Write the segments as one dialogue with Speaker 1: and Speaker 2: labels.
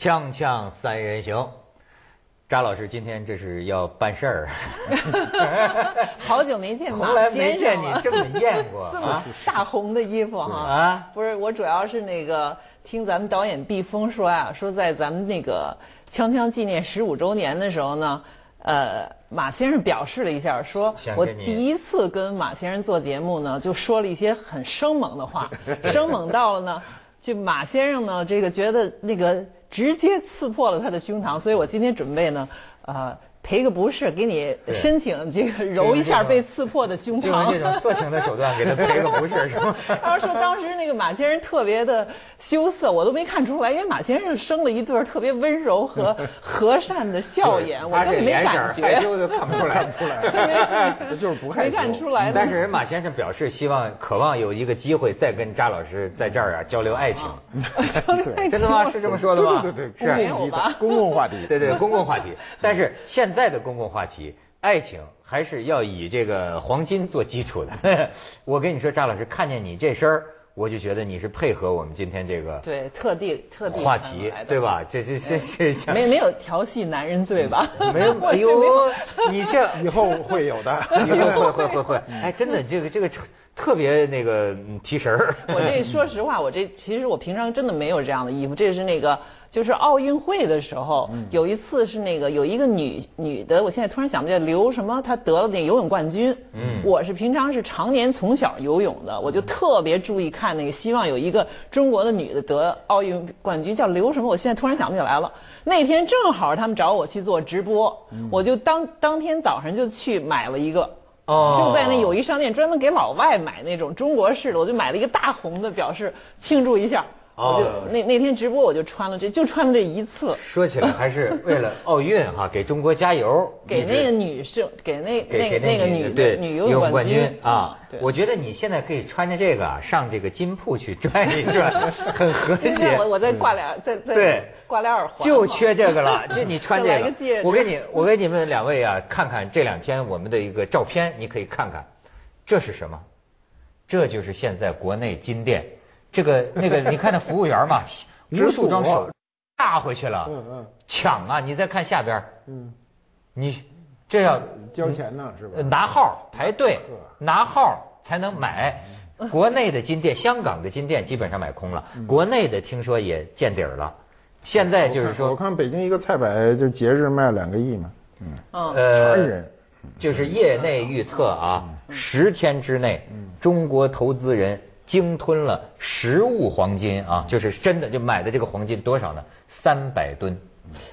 Speaker 1: 锵锵三人行，扎老师今天这是要办事儿，
Speaker 2: 好久没见 马
Speaker 1: 从来没见你这么艳过
Speaker 2: 这么
Speaker 1: 啊！
Speaker 2: 大红的衣服哈。
Speaker 1: 啊？
Speaker 2: 不是，我主要是那个听咱们导演毕峰说呀、说在咱们那个锵锵纪念十五周年的时候呢，呃，马先生表示了一下，说我第一次跟马先生做节目呢，就说了一些很生猛的话，生猛到了呢，就马先生呢，这个觉得那个直接刺破了他的胸膛，所以我今天准备呢，呃。赔个不是，给你申请这个 揉一下被刺破的胸膛，
Speaker 1: 就用这种色情的手段给他赔个不是是吗？
Speaker 2: 他说当时那个马先生特别的羞涩，我都没看出来，因为马先生生了一对特别温柔和 和善的笑眼，我
Speaker 1: 他
Speaker 2: 根本没感觉。
Speaker 1: 害羞都看不出来，
Speaker 2: 没
Speaker 3: 就是不害羞
Speaker 2: 没看出来。
Speaker 1: 但是人马先生表示希望、渴望有一个机会再跟扎老师在这儿啊交流爱情。
Speaker 2: 对
Speaker 1: 真的吗？是这么说的吗？
Speaker 3: 对对对，
Speaker 1: 是
Speaker 3: 公共话题，
Speaker 1: 对对，公共话题。但是现在的公共话题，爱情还是要以这个黄金做基础的。我跟你说，张老师，看见你这身儿，我就觉得你是配合我们今天这个
Speaker 2: 对，特地特地
Speaker 1: 话题对？吧？这这这这
Speaker 2: 没没有调戏男人罪吧？
Speaker 1: 没有？
Speaker 2: 没有，
Speaker 1: 你这
Speaker 3: 以后会有的，
Speaker 1: 以后会会会会，哎，真的，这个这个特特别那个嗯提神儿。
Speaker 2: 我这说实话，我这其实我平常真的没有这样的衣服，这是那个就是奥运会的时候，有一次是那个有一个女女的，我现在突然想不起来刘什么，她得了那游泳冠军。
Speaker 1: 嗯
Speaker 2: 我是平常是常年从小游泳的，我就特别注意看那个，希望有一个中国的女的得奥运冠军，叫刘什么，我现在突然想不起来了。那天正好他们找我去做直播，我就当当天早上就去买了一个。
Speaker 1: 哦
Speaker 2: 就在那友谊商店专门给老外买那种中国式的，我就买了一个大红的，表示庆祝一下。我就
Speaker 1: 哦
Speaker 2: 那那天直播我就穿了这，就穿了这一次，
Speaker 1: 说起来还是为了奥运哈，给中国加油。
Speaker 2: 给那个女生，给那
Speaker 1: 给给
Speaker 2: 那个那个
Speaker 1: 女
Speaker 2: 女
Speaker 1: 对
Speaker 2: 女游
Speaker 1: 泳
Speaker 2: 泳冠
Speaker 1: 军啊。
Speaker 2: 对，
Speaker 1: 我觉得你现在可以穿着这个啊上这个金铺去转一转，很和谐。
Speaker 2: 我我再挂俩，再再
Speaker 1: 对。
Speaker 2: 挂俩耳环，
Speaker 1: 就缺这个了，就你穿这
Speaker 2: 个。
Speaker 1: 我给你，我给你们两位啊，看看这两天我们的一个照片，你可以看看，这是什么？这就是现在国内金店，这个那个，你看那服务员嘛，无数双手搭回去了，
Speaker 3: 嗯嗯
Speaker 1: 抢啊！你再看下边，
Speaker 3: 嗯，
Speaker 1: 你这要
Speaker 3: 交钱呢是吧
Speaker 1: 呃？拿号排队拿号才能买。国内的金店，香港的金店基本上买空了，国内的听说也见底儿了。现在就是说，
Speaker 3: 我看北京一个菜百就节日卖两个亿嘛，嗯，
Speaker 2: 嗯，
Speaker 1: 呃
Speaker 3: 全人，
Speaker 1: 就是业内预测啊，十天之内，中国投资人鲸吞了实物黄金啊，就是真的就买的这个黄金多少呢？三百吨。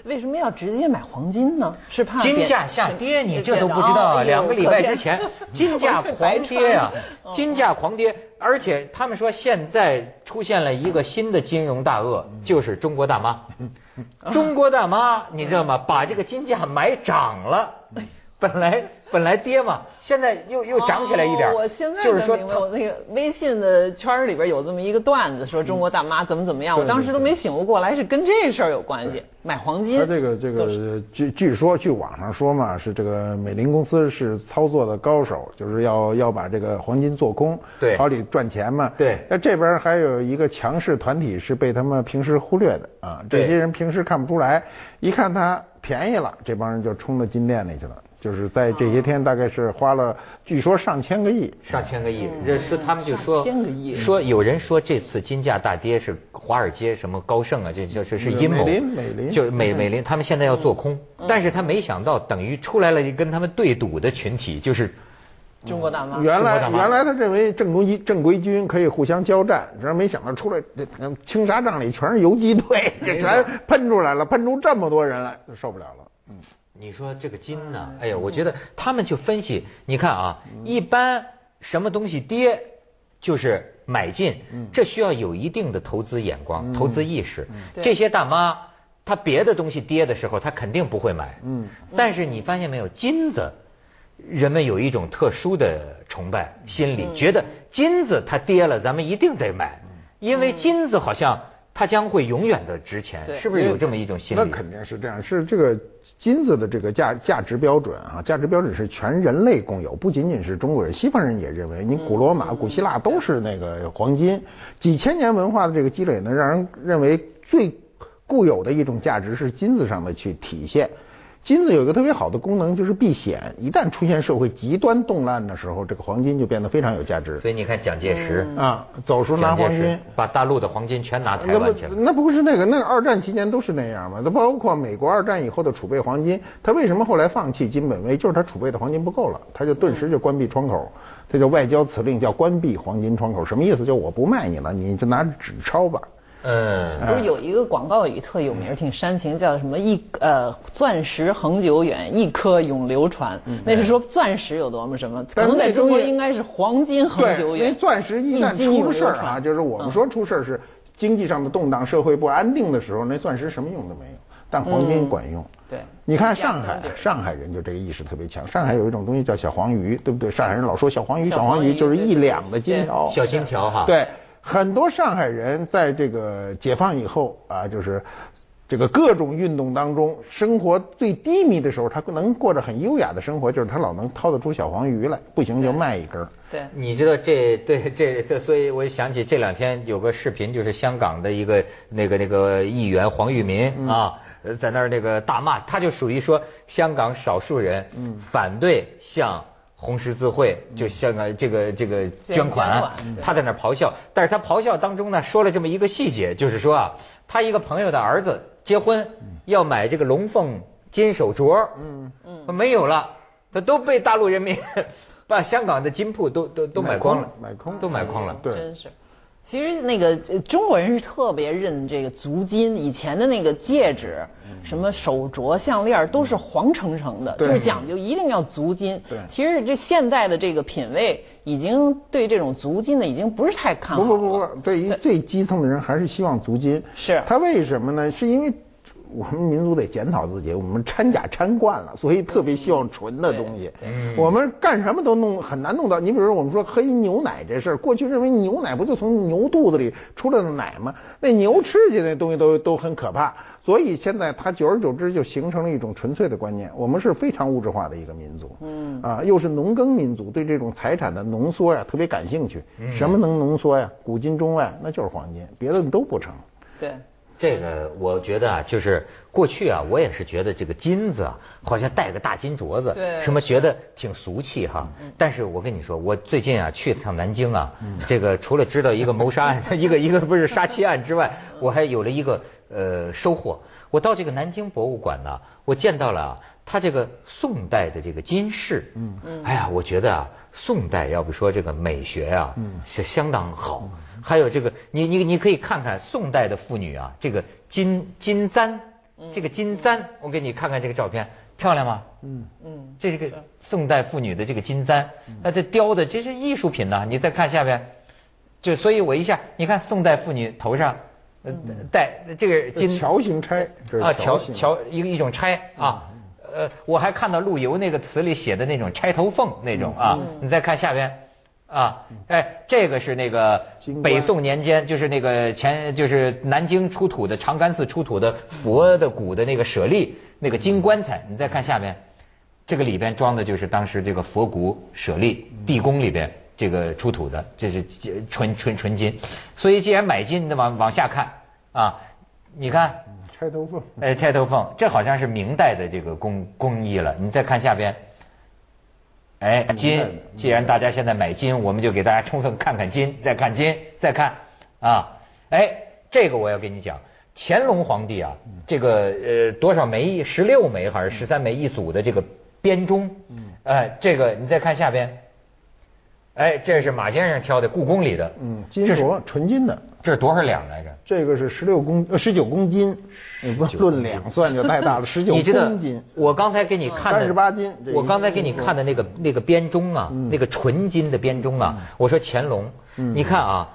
Speaker 2: 为什么要直接买黄金呢？是怕
Speaker 1: 金价下跌，你这都不知道啊！两个礼拜之前，金价狂跌呀金价狂跌，而且他们说现在出现了一个新的金融大鳄，就是中国大妈。中国大妈，你知道吗？把这个金价买涨了，本来本来跌嘛，现在又又涨起来一点
Speaker 2: 哦我现在
Speaker 1: 就是说
Speaker 2: 才明白，我那个微信的圈里边有这么一个段子，说中国大妈怎么怎么样，
Speaker 3: 对
Speaker 2: 我当时都没醒悟过来，是跟这事儿有关系。买黄金，
Speaker 3: 他这个这个据据说据网上说嘛，是这个美林公司是操作的高手，就是要要把这个黄金做空，
Speaker 1: 对
Speaker 3: 好里赚钱嘛。
Speaker 1: 对
Speaker 3: 那这边还有一个强势团体是被他们平时忽略的啊，这些人平时看不出来，一看他便宜了，这帮人就冲到金店里去了。就是在这些天，大概是花了，据说上千个亿，
Speaker 1: 上千个亿，这是他们就说
Speaker 2: 千个亿。
Speaker 1: 说有人说这次金价大跌是华尔街什么高盛啊，这就是是阴谋，
Speaker 3: 美林美林
Speaker 1: 就是美美林，他们现在要做空，但是他没想到等于出来了一跟他们对赌的群体，就是
Speaker 2: 中国大妈。
Speaker 3: 原来原来他认为正规正规军可以互相交战，然后没想到出来这这青纱帐里全是游击队，这全喷出来了，喷出这么多人来，受不了了。嗯，
Speaker 1: 你说这个金呢？哎呀，我觉得他们去分析，你看啊，一般什么东西跌就是买进，这需要有一定的投资眼光、投资意识。这些大妈，她别的东西跌的时候，她肯定不会买。
Speaker 3: 嗯，
Speaker 1: 但是你发现没有，金子，人们有一种特殊的崇拜心理，觉得金子它跌了，咱们一定得买，因为金子好像它将会永远的值钱，
Speaker 2: 对
Speaker 1: 是不是有这么一种心理？
Speaker 3: 那肯定是这样，是这个金子的这个价价值标准啊，价值标准是全人类共有，不仅仅是中国人，西方人也认为，你古罗马、古希腊都是那个黄金，几千年文化的这个积累呢，让人认为最固有的一种价值是金子上的去体现。金子有一个特别好的功能，就是避险。一旦出现社会极端动乱的时候，这个黄金就变得非常有价值。
Speaker 1: 所以你看蒋介石
Speaker 3: 啊，走时候拿黄金，
Speaker 1: 把大陆的黄金全拿台湾去了。
Speaker 3: 那不是那个，那个二战期间都是那样嘛？那包括美国二战以后的储备黄金，他为什么后来放弃金本位？就是他储备的黄金不够了，他就顿时就关闭窗口。这叫外交辞令，叫关闭黄金窗口。什么意思？就我不卖你了，你就拿纸钞吧。
Speaker 1: 嗯，
Speaker 2: 不是有一个广告语特有名，挺煽情，叫什么一呃钻石恒久远，一颗永流传。那是说钻石有多么什么？可能在中国应该是黄金恒久远。
Speaker 3: 因为钻石一旦出事儿啊，就是我们说出事儿是经济上的动荡、社会不安定的时候，那钻石什么用都没有，但黄金管用。
Speaker 2: 对，
Speaker 3: 你看上海，上海人就这个意识特别强。上海有一种东西叫小黄鱼，对不对？上海人老说小黄鱼，小黄鱼就是一两的金条，
Speaker 1: 小金条哈。
Speaker 3: 对。很多上海人在这个解放以后啊，就是这个各种运动当中，生活最低迷的时候，他能过着很优雅的生活，就是他老能掏得出小黄鱼来，不行就卖一根。
Speaker 2: 对，
Speaker 1: 你知道这对这这，所以我想起这两天有个视频，就是香港的一个那个那个议员黄玉民啊，在那儿那个大骂，他就属于说香港少数人反对向。红十字会就香港这个这个捐款，他在那咆哮，但是他咆哮当中呢，说了这么一个细节，就是说啊，他一个朋友的儿子结婚要买这个龙凤金手镯，嗯。嗯，没有了，他都被大陆人民 把香港的金铺都都都买光了，
Speaker 3: 买空
Speaker 1: 都买光了，
Speaker 3: 对，
Speaker 2: 真是。其实那个中国人是特别认这个足金，以前的那个戒指、什么手镯、项链都是黄澄澄的，就是讲究一定要足金。
Speaker 3: 对，
Speaker 2: 其实这现在的这个品味已经对这种足金的已经不是太看好。
Speaker 3: 不不不不，对于最基层的人还是希望足金。
Speaker 2: 是。
Speaker 3: 他为什么呢？是因为。我们民族得检讨自己，我们掺假掺惯了，所以特别希望纯的东西。我们干什么都弄很难弄到。你比如说，我们说喝一牛奶这事儿，过去认为牛奶不就从牛肚子里出来的奶吗？那牛吃去那东西都都很可怕。所以现在它久而久之就形成了一种纯粹的观念。我们是非常物质化的一个民族，嗯啊，又是农耕民族，对这种财产的浓缩呀特别感兴趣。什么能浓缩呀？古今中外那就是黄金，别的都不成。
Speaker 2: 对。
Speaker 1: 这个我觉得啊，就是过去啊，我也是觉得这个金子啊，好像戴个大金镯子，什么觉得挺俗气哈。但是我跟你说，我最近啊去趟南京啊，这个除了知道一个谋杀案，一个一个不是杀妻案之外，我还有了一个呃收获。我到这个南京博物馆呢，我见到了他这个宋代的这个金饰。嗯嗯。哎呀，我觉得啊，宋代要不说这个美学啊，是相当好。还有这个，你你你可以看看宋代的妇女啊，这个金金簪，这个金簪，我给你看看这个照片，漂亮吗？嗯。嗯，这是个宋代妇女的这个金簪，那这雕的这是艺术品呐。你再看下边，就所以我一下，你看宋代妇女头上戴这个金
Speaker 3: 桥形钗
Speaker 1: 啊，桥桥一个一种钗啊，呃，我还看到陆游那个词里写的那种钗头凤那种啊，你再看下边。啊，哎，这个是那个北宋年间，就是那个前，就是南京出土的长干寺出土的佛的骨的那个舍利，那个金棺材。你再看下边，这个里边装的就是当时这个佛骨舍利，地宫里边这个出土的，这是纯纯纯金。所以既然买金，那往往下看啊，你看，
Speaker 3: 钗头凤，
Speaker 1: 哎，钗头凤，这好像是明代的这个工工艺了。你再看下边。哎，金，既然大家现在买金，我们就给大家充分看看金，再看金，再看啊，哎，这个我要跟你讲，乾隆皇帝啊，这个呃多少枚，十六枚还是十三枚一组的这个编钟，哎，这个你再看下边。哎，这是马先生挑的故宫里的，
Speaker 3: 嗯，金镯，纯金的，
Speaker 1: 这是多少两来着？
Speaker 3: 这个是十六公，呃，十九公斤，论两算就太大了，十九公斤。
Speaker 1: 我刚才给你看的
Speaker 3: 三十八斤，
Speaker 1: 我刚才给你看的那个那个编钟啊，那个纯金的编钟啊，我说乾隆，你看啊。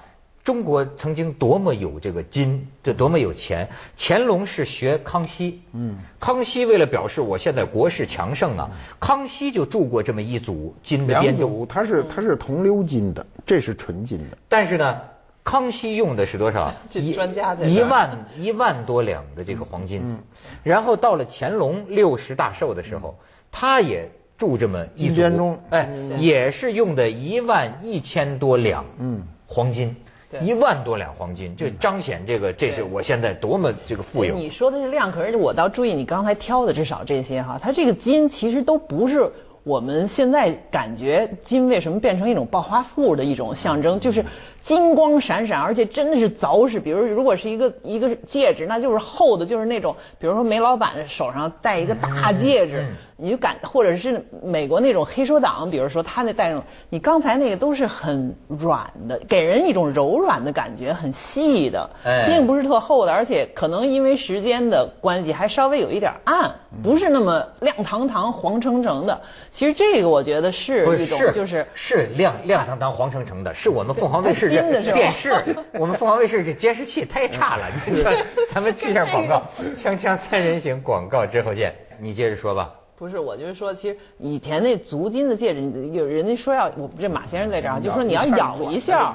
Speaker 1: 中国曾经多么有这个金，这多么有钱。乾隆是学康熙，嗯，康熙为了表示我现在国势强盛啊，康熙就铸过这么一组金的编钟。
Speaker 3: 它是它是铜鎏金的，这是纯金的。
Speaker 1: 但是呢，康熙用的是多少？
Speaker 2: 一专家的
Speaker 1: 一万一万多两的这个黄金。嗯。然后到了乾隆六十大寿的时候，他也铸这么一
Speaker 3: 编钟，
Speaker 1: 哎，也是用的一万一千多两，嗯，黄金。一万多两黄金，就彰显这个，这是我现在多么这个富有。
Speaker 2: 你说的是量，可是我倒注意你刚才挑的至少这些哈，它这个金其实都不是。我们现在感觉金为什么变成一种暴发户的一种象征？就是金光闪闪，而且真的是凿实。比如，如果是一个一个戒指，那就是厚的，就是那种，比如说煤老板手上戴一个大戒指。你就感，或者是美国那种黑手党，比如说他那带上，你刚才那个都是很软的，给人一种柔软的感觉，很细的，并不是特厚的，而且可能因为时间的关系，还稍微有一点暗，不是那么亮堂堂、黄澄澄的。其实这个我觉得是一种，就是
Speaker 1: 是亮亮堂堂、黄澄澄的，是我们凤凰卫视这电视，我们凤凰卫视这监视器太 差了。你说，咱们去一下广告，锵锵三人行广告之后见，你接着说吧。
Speaker 2: 不是，我就是说，其实以前那足金的戒指，有人家说要，我这马先生在这儿，就说你要咬一下，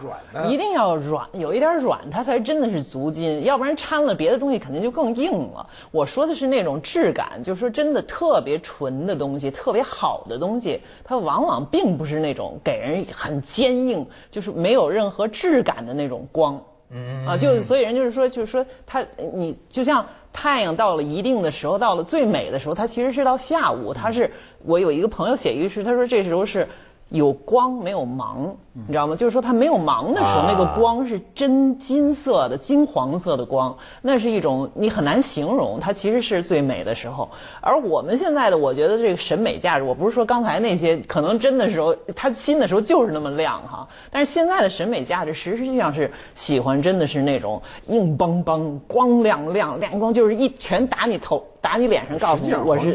Speaker 2: 一定要软，有一点软，它才真的是足金，要不然掺了别的东西，肯定就更硬了。我说的是那种质感，就是说真的特别纯的东西，特别好的东西，它往往并不是那种给人很坚硬，就是没有任何质感的那种光。嗯啊，就所以人就是说，就是说他你就像。太阳到了一定的时候，到了最美的时候，它其实是到下午。它是我有一个朋友写一句诗，他说这时候是。有光没有芒，你知道吗？就是说它没有芒的时候，那个光是真金色的、金黄色的光，那是一种你很难形容，它其实是最美的时候。而我们现在的，我觉得这个审美价值，我不是说刚才那些可能真的时候，它新的时候就是那么亮哈。但是现在的审美价值，实际上是喜欢真的是那种硬邦邦、光亮亮、亮光，就是一拳打你头、打你脸上，告诉你我是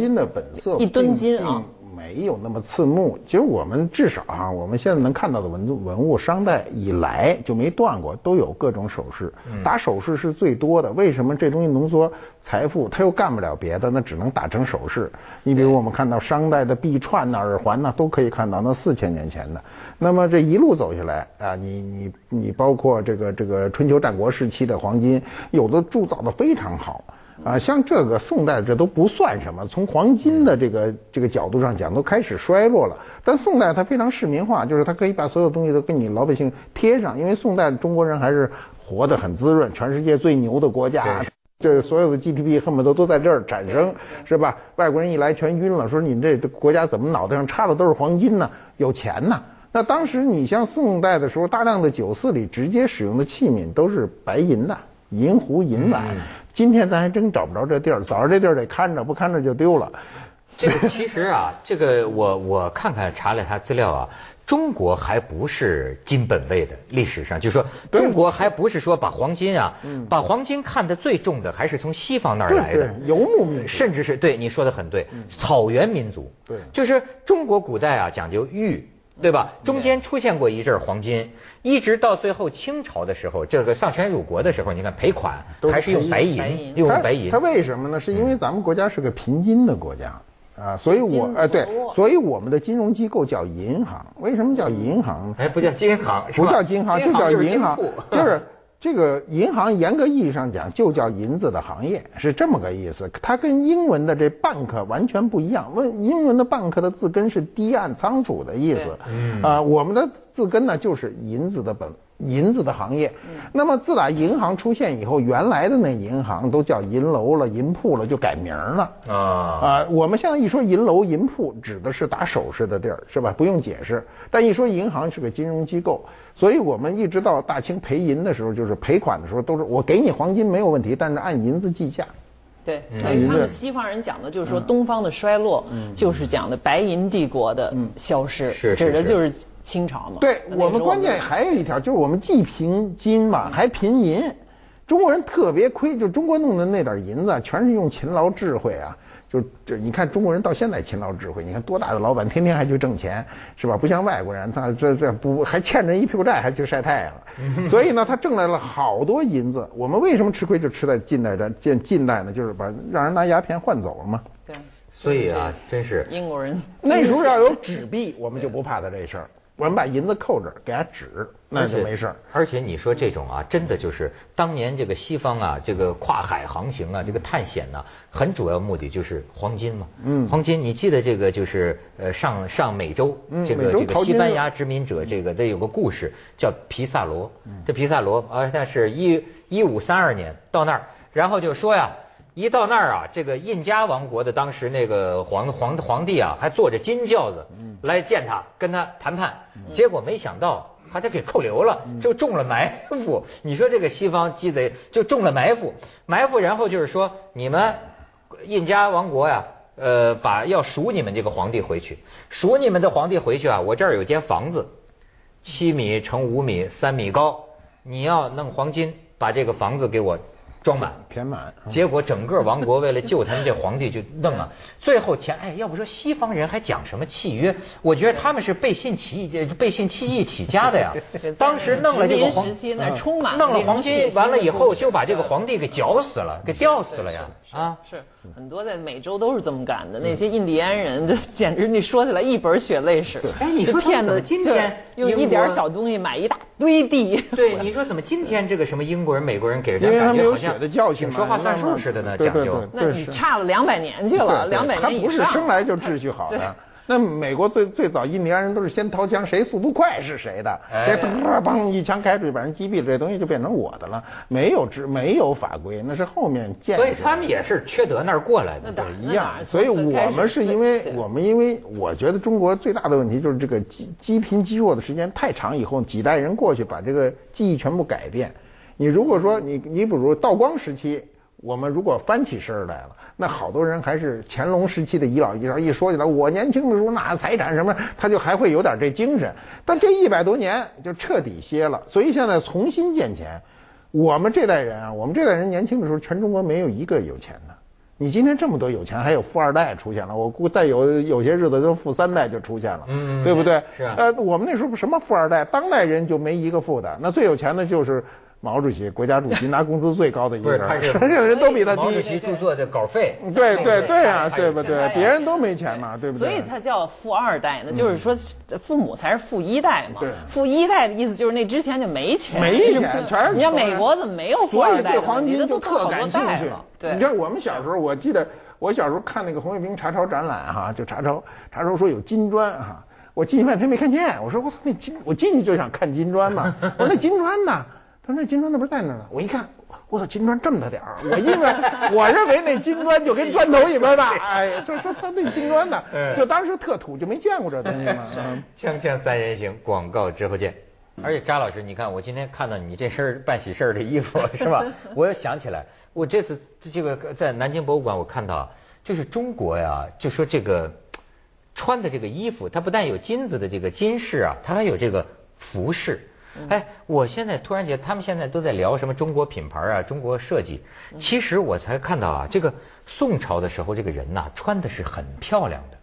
Speaker 2: 一吨金啊。
Speaker 3: 没有那么刺目。其实我们至少哈，我们现在能看到的文文物，商代以来就没断过，都有各种首饰。打首饰是最多的。为什么这东西浓缩财富？它又干不了别的，那只能打成首饰。你比如我们看到商代的臂串呐、耳环呐，都可以看到那四千年前的。那么这一路走下来啊，你你你包括这个这个春秋战国时期的黄金，有的铸造的非常好。啊，像这个宋代这都不算什么，从黄金的这个这个角度上讲，都开始衰落了。但宋代它非常市民化，就是它可以把所有东西都跟你老百姓贴上，因为宋代中国人还是活得很滋润，全世界最牛的国家，这所有的 GDP 恨不得都在这儿产生，是吧？外国人一来全晕了，说你们这国家怎么脑袋上插的都是黄金呢？有钱呢？那当时你像宋代的时候，大量的酒肆里直接使用的器皿都是白银的，银壶、银碗。今天咱还真找不着这地儿，早上这地儿得看着，不看着就丢了。
Speaker 1: 这个其实啊，这个我我看看查了他资料啊，中国还不是金本位的，历史上就说中国还不是说把黄金啊，把黄金看得最重的还是从西方那儿来的
Speaker 3: 游牧民族，
Speaker 1: 甚至是对你说的很对，草原民族。
Speaker 3: 对，
Speaker 1: 就是中国古代啊讲究玉。对吧？中间出现过一阵黄金，一直到最后清朝的时候，这个丧权辱国的时候，你看赔款还是用白银，用白银。
Speaker 3: 它为什么呢？是因为咱们国家是个贫金的国家啊，所以我哎对，所以我们的金融机构叫银行。为什么叫银行？
Speaker 1: 哎，不叫金行，
Speaker 3: 不叫金行，就叫银行，
Speaker 1: 就
Speaker 3: 是。这个银行严格意义上讲就叫银子的行业，是这么个意思。它跟英文的这 bank 完全不一样。问英文的 bank 的字根是堤岸仓储的意思，啊，我们的字根呢就是银子的本。银子的行业，那么自打银行出现以后，原来的那银行都叫银楼了、银铺了，就改名了啊啊！我们现在一说银楼、银铺，指的是打首饰的地儿，是吧？不用解释。但一说银行是个金融机构，所以我们一直到大清赔银的时候，就是赔款的时候，都是我给你黄金没有问题，但是按银子计价。
Speaker 2: 对，所以他们西方人讲的就是说东方的衰落，就是讲的白银帝国的消失，指的就是。清朝嘛，
Speaker 3: 对我们关键还有一条，就是我们既贫金嘛，还贫银。中国人特别亏，就中国弄的那点银子，全是用勤劳智慧啊。就就你看中国人到现在勤劳智慧，你看多大的老板，天天还去挣钱，是吧？不像外国人，他这这不还欠着一屁股债，还去晒太阳。所以呢，他挣来了好多银子。我们为什么吃亏？就吃在近代的近近代呢？就是把让人拿鸦片换走了嘛。
Speaker 2: 对。
Speaker 1: 所以啊，真是
Speaker 2: 英国人
Speaker 3: 那时候要有纸币，我们就不怕他这事儿。我们把银子扣着，给他纸，那就没事儿。
Speaker 1: 而且你说这种啊，真的就是当年这个西方啊，这个跨海航行啊，这个探险呢，很主要目的就是黄金嘛。嗯。黄金，你记得这个就是呃上上美洲，这个这个西班牙殖民者，这个这有个故事叫皮萨罗。这皮萨罗好像是一一五三二年到那儿，然后就说呀。一到那儿啊，这个印加王国的当时那个皇皇皇帝啊，还坐着金轿子来见他，跟他谈判。结果没想到，把他给扣留了，就中了埋伏。你说这个西方鸡贼就中了埋伏，埋伏，然后就是说你们印加王国呀，呃，把要赎你们这个皇帝回去，赎你们的皇帝回去啊，我这儿有间房子，七米乘五米，三米高，你要弄黄金把这个房子给我。装满
Speaker 3: 填满，
Speaker 1: 结果整个王国为了救他们这皇帝就弄啊，最后填哎，要不说西方人还讲什么契约？我觉得他们是背信弃义，背信弃义起家的呀。当时弄了这个黄，弄了黄金，完了以后就把这个皇帝给绞死了，给吊死了呀。啊，
Speaker 2: 是很多在美洲都是这么干的。那些印第安人，这 简直你说起来一本血泪史。
Speaker 1: 哎，你说
Speaker 2: 骗
Speaker 1: 子今天
Speaker 2: 用一点小东西买一大堆地。
Speaker 1: 对，你说怎么今天这个什么英国人、美国人给人家感觉好像挺说话算数似的呢？讲究。
Speaker 2: 那你差了两百年去了，两百年以
Speaker 3: 上。他不是生来就秩序好的。那美国最最早印第安人都是先掏枪，谁速度快是谁的，谁砰砰一枪开出去把人击毙了，这东西就变成我的了。没有制，没有法规，那是后面建。
Speaker 1: 所以他们也是缺德那儿过来的，
Speaker 3: 一样。所以我们是因为我们因为我觉得中国最大的问题就是这个积积贫积弱的时间太长，以后几代人过去把这个记忆全部改变。你如果说你你比如道光时期。我们如果翻起身来了，那好多人还是乾隆时期的遗老遗少。一说起来，我年轻的时候那财产什么，他就还会有点这精神。但这一百多年就彻底歇了，所以现在重新建钱。我们这代人啊，我们这代人年轻的时候，全中国没有一个有钱的。你今天这么多有钱，还有富二代出现了。我估再有有些日子，都富三代就出现了，嗯，对不对？
Speaker 1: 是啊。
Speaker 3: 呃，我们那时候什么富二代，当代人就没一个富的。那最有钱的就是。毛主席，国家主席 拿工资最高的一个人，
Speaker 1: 剩
Speaker 3: 下的人都比他低。
Speaker 1: 毛主席著作的稿费，
Speaker 3: 对对对啊，对不对？别人都没钱嘛，对不
Speaker 2: 对？所以他叫富二代，那就是说父母才是富一代嘛。
Speaker 3: 对。
Speaker 2: 富一代的意思就是那之前就没钱。
Speaker 3: 没钱，全是。
Speaker 2: 你像美国怎么没有富二代？
Speaker 3: 对黄金就特感兴趣。
Speaker 2: 对。
Speaker 3: 你看我们小时候，我记得我小时候看那个红卫兵查抄展览哈，就查抄查抄说有金砖哈，我进去半天没看见，我说我操那金，我进去就想看金砖嘛，我说那金砖呢？他说那金砖那不是在那呢？我一看，我操，金砖这么大点儿！我因为 我认为那金砖就跟砖头一般大，哎，就说他那金砖呢，就当时特土，就没见过这东西嘛。
Speaker 1: 锵锵三人行，广告之后见。而且扎老师，你看我今天看到你这身办喜事的衣服是吧？我又想起来，我这次这个在南京博物馆我看到，就是中国呀，就说这个穿的这个衣服，它不但有金子的这个金饰啊，它还有这个服饰。哎，我现在突然觉得他们现在都在聊什么中国品牌啊，中国设计。其实我才看到啊，这个宋朝的时候，这个人呐穿的是很漂亮的。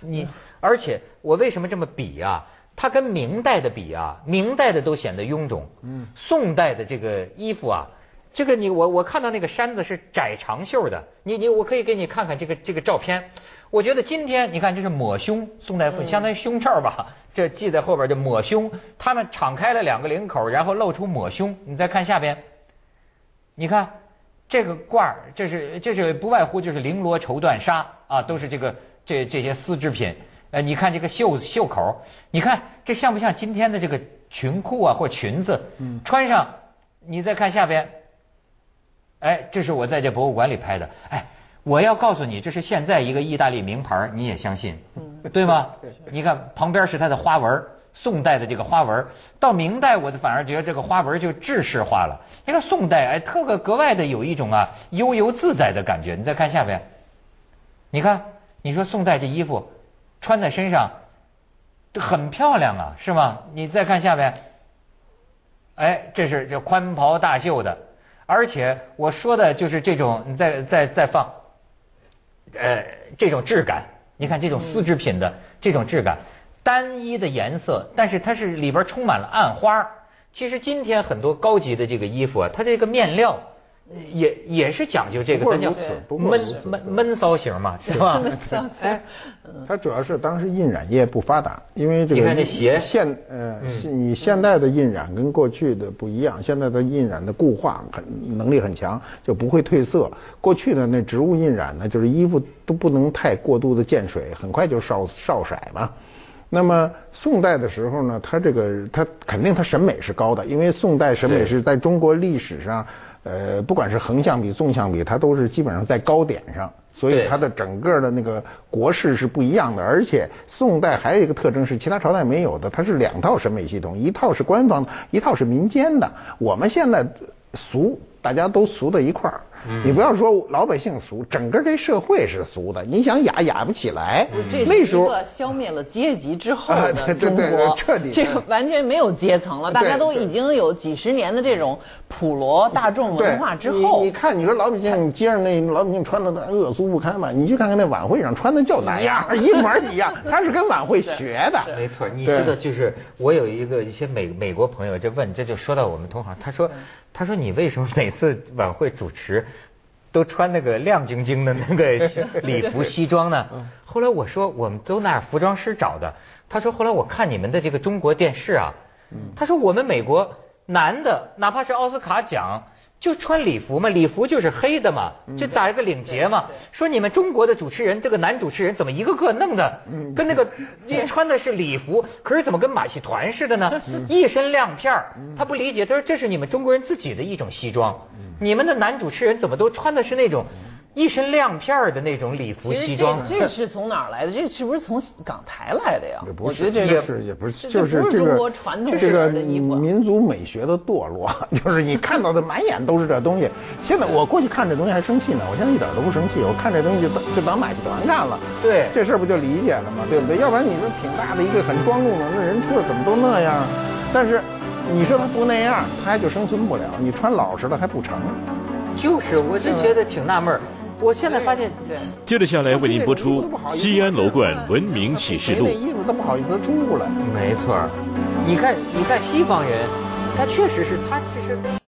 Speaker 1: 你而且我为什么这么比啊？他跟明代的比啊，明代的都显得臃肿。嗯。宋代的这个衣服啊，这个你我我看到那个衫子是窄长袖的。你你我可以给你看看这个这个照片。我觉得今天你看这是抹胸，宋代相当于胸罩吧，这系在后边就抹胸。他们敞开了两个领口，然后露出抹胸。你再看下边，你看这个褂儿，这是这是不外乎就是绫罗绸缎纱啊，都是这个这这些丝织品。呃，你看这个袖袖口，你看这像不像今天的这个裙裤啊或裙子？嗯，穿上，你再看下边，哎，这是我在这博物馆里拍的，哎。我要告诉你，这是现在一个意大利名牌，你也相信，对吗？你看旁边是它的花纹，宋代的这个花纹，到明代我反而觉得这个花纹就制式化了。你看宋代哎，特个格外的有一种啊悠游自在的感觉。你再看下边，你看，你说宋代这衣服穿在身上很漂亮啊，是吗？你再看下边，哎，这是这宽袍大袖的，而且我说的就是这种，你再再再放。呃，这种质感，你看这种丝织品的这种质感，单一的颜色，但是它是里边充满了暗花。其实今天很多高级的这个衣服啊，它这个面料也也是讲究这个，咱叫闷闷闷骚型嘛，是吧？
Speaker 3: 哎，它主要是当时印染业不发达，因为这个
Speaker 1: 你看这鞋
Speaker 3: 现呃，你现代的印染跟过去的不一样，现在的印染的固化很能力很强，就不会褪色。过去的那植物印染呢，就是衣服都不能太过度的见水，很快就少少色嘛。那么宋代的时候呢，它这个它肯定它审美是高的，因为宋代审美是在中国历史上，呃，不管是横向比、纵向比，它都是基本上在高点上，所以它的整个的那个国势是不一样的。而且宋代还有一个特征是其他朝代没有的，它是两套审美系统，一套是官方，一套是民间的。我们现在俗，大家都俗在一块儿。你不要说老百姓俗，整个这社会是俗的。你想雅雅不起来。
Speaker 2: 那时候消灭了阶级之后的中国，
Speaker 3: 彻底
Speaker 2: 这个完全没有阶层了，大家都已经有几十年的这种普罗大众文化之后。
Speaker 3: 你你看，你说老百姓街上那老百姓穿的恶俗不堪嘛？你去看看那晚会上穿的就那样，一模一样。他是跟晚会学的。
Speaker 1: 没错，你知道，就是我有一个一些美美国朋友就问，这就说到我们同行，他说。他说：“你为什么每次晚会主持都穿那个亮晶晶的那个 礼服西装呢？”后来我说：“我们都那服装师找的。”他说：“后来我看你们的这个中国电视啊，他说我们美国男的哪怕是奥斯卡奖。”就穿礼服嘛，礼服就是黑的嘛，就打一个领结嘛。说你们中国的主持人，这个男主持人怎么一个个弄的跟那个 穿的是礼服，可是怎么跟马戏团似的呢？一身亮片儿，他不理解，他说这是你们中国人自己的一种西装，你们的男主持人怎么都穿的是那种？一身亮片的那种礼服西装，
Speaker 2: 这 是从哪儿来的？这是不是从港台来的呀？
Speaker 3: 也
Speaker 2: 不是这
Speaker 3: 个是也不是，就是这
Speaker 2: 个
Speaker 3: 这个民族美学的堕落，就是你看到的满眼都是这东西。现在我过去看这东西还生气呢，我现在一点都不生气。我看这东西就就当马戏团看了。
Speaker 1: 对，
Speaker 3: 这事儿不就理解了吗？对不对？要不然你说挺大的一个很庄重的那人出来怎么都那样？但是你说他不那样，他还就生存不了。你穿老实的还不成？
Speaker 1: 就是，我就觉得挺纳闷儿。我现在发现，
Speaker 4: 接着下来为您播出《西安楼冠文明启示录》。
Speaker 3: 衣服都不好意思住了。
Speaker 1: 没错，你看，你看西方人，他确实是他，这是。